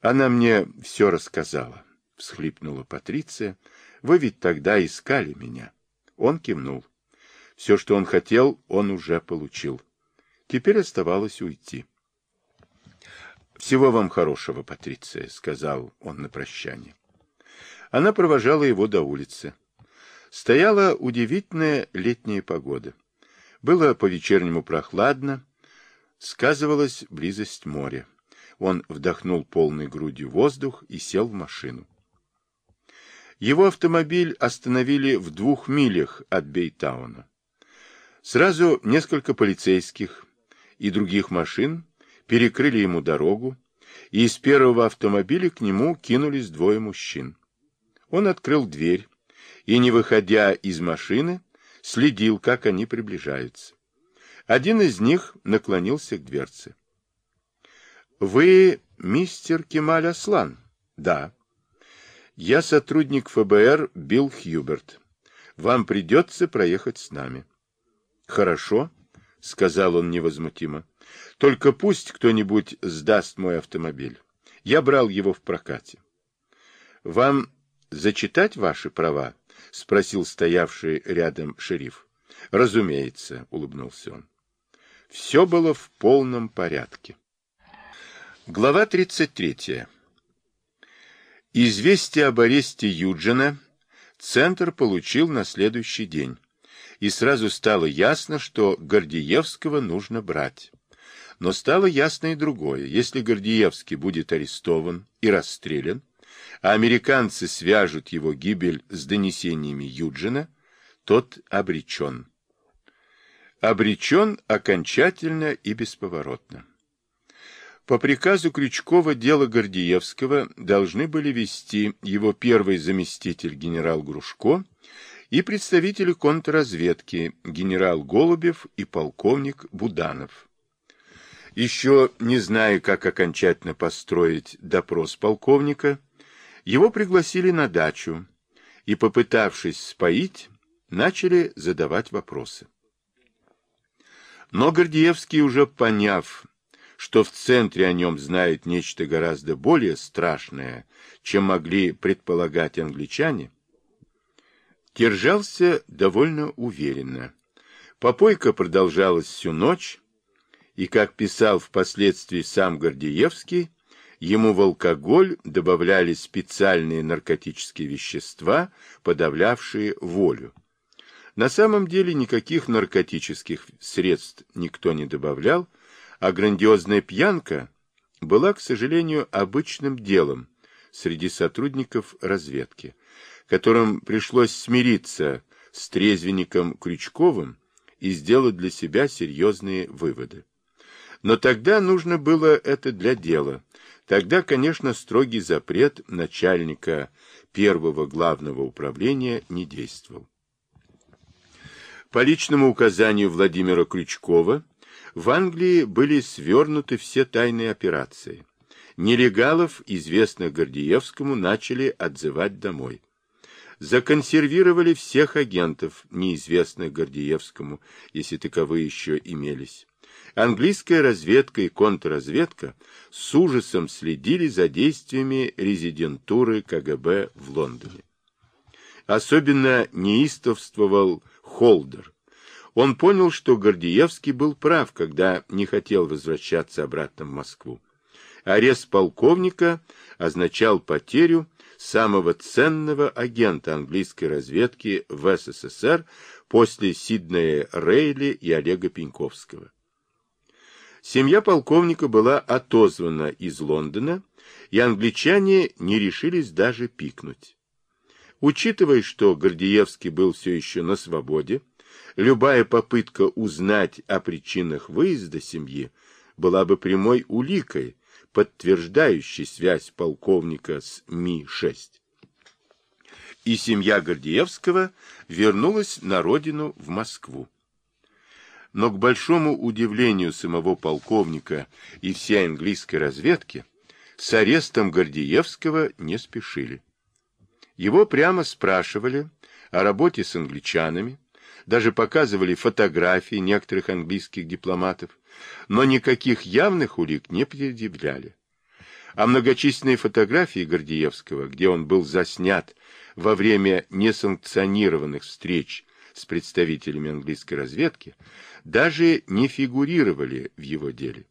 Она мне все рассказала, — всхлипнула Патриция. Вы ведь тогда искали меня. Он кивнул. Все, что он хотел, он уже получил. Теперь оставалось уйти. «Всего вам хорошего, Патриция», — сказал он на прощание. Она провожала его до улицы. Стояла удивительная летняя погода. Было по-вечернему прохладно, сказывалась близость моря. Он вдохнул полной грудью воздух и сел в машину. Его автомобиль остановили в двух милях от Бейтауна. Сразу несколько полицейских и других машин перекрыли ему дорогу, и из первого автомобиля к нему кинулись двое мужчин. Он открыл дверь и, не выходя из машины, следил, как они приближаются. Один из них наклонился к дверце. «Вы мистер Кемаль Аслан?» «Да». «Я сотрудник ФБР Билл Хьюберт. Вам придется проехать с нами». «Хорошо», — сказал он невозмутимо. «Только пусть кто-нибудь сдаст мой автомобиль. Я брал его в прокате». «Вам зачитать ваши права?» — спросил стоявший рядом шериф. «Разумеется», — улыбнулся он. Все было в полном порядке. Глава 33. Известие об аресте Юджина Центр получил на следующий день и сразу стало ясно, что Гордеевского нужно брать. Но стало ясно и другое. Если Гордеевский будет арестован и расстрелян, а американцы свяжут его гибель с донесениями Юджина, тот обречен. Обречен окончательно и бесповоротно. По приказу Крючкова дело Гордеевского должны были вести его первый заместитель генерал Грушко и представители контрразведки генерал Голубев и полковник Буданов. Еще не зная, как окончательно построить допрос полковника, его пригласили на дачу и, попытавшись споить, начали задавать вопросы. Но Гордеевский, уже поняв, что в центре о нем знает нечто гораздо более страшное, чем могли предполагать англичане, держался довольно уверенно. Попойка продолжалась всю ночь, и, как писал впоследствии сам Гордеевский, ему в алкоголь добавляли специальные наркотические вещества, подавлявшие волю. На самом деле никаких наркотических средств никто не добавлял, а грандиозная пьянка была, к сожалению, обычным делом среди сотрудников разведки которым пришлось смириться с трезвенником Крючковым и сделать для себя серьезные выводы. Но тогда нужно было это для дела. Тогда, конечно, строгий запрет начальника первого главного управления не действовал. По личному указанию Владимира Крючкова в Англии были свернуты все тайные операции. Нелегалов, известных Гордеевскому, начали отзывать домой законсервировали всех агентов, неизвестных Гордеевскому, если таковые еще имелись. Английская разведка и контрразведка с ужасом следили за действиями резидентуры КГБ в Лондоне. Особенно неистовствовал Холдер. Он понял, что Гордеевский был прав, когда не хотел возвращаться обратно в Москву. Арест полковника означал потерю самого ценного агента английской разведки в СССР после Сиднея Рейли и Олега Пеньковского. Семья полковника была отозвана из Лондона, и англичане не решились даже пикнуть. Учитывая, что Гордеевский был все еще на свободе, любая попытка узнать о причинах выезда семьи была бы прямой уликой, подтверждающий связь полковника с Ми-6. И семья Гордеевского вернулась на родину в Москву. Но к большому удивлению самого полковника и всей английской разведки с арестом Гордеевского не спешили. Его прямо спрашивали о работе с англичанами, даже показывали фотографии некоторых английских дипломатов, но никаких явных улик не предъявляли. а многочисленные фотографии Гордеевского, где он был заснят во время несанкционированных встреч с представителями английской разведки, даже не фигурировали в его деле.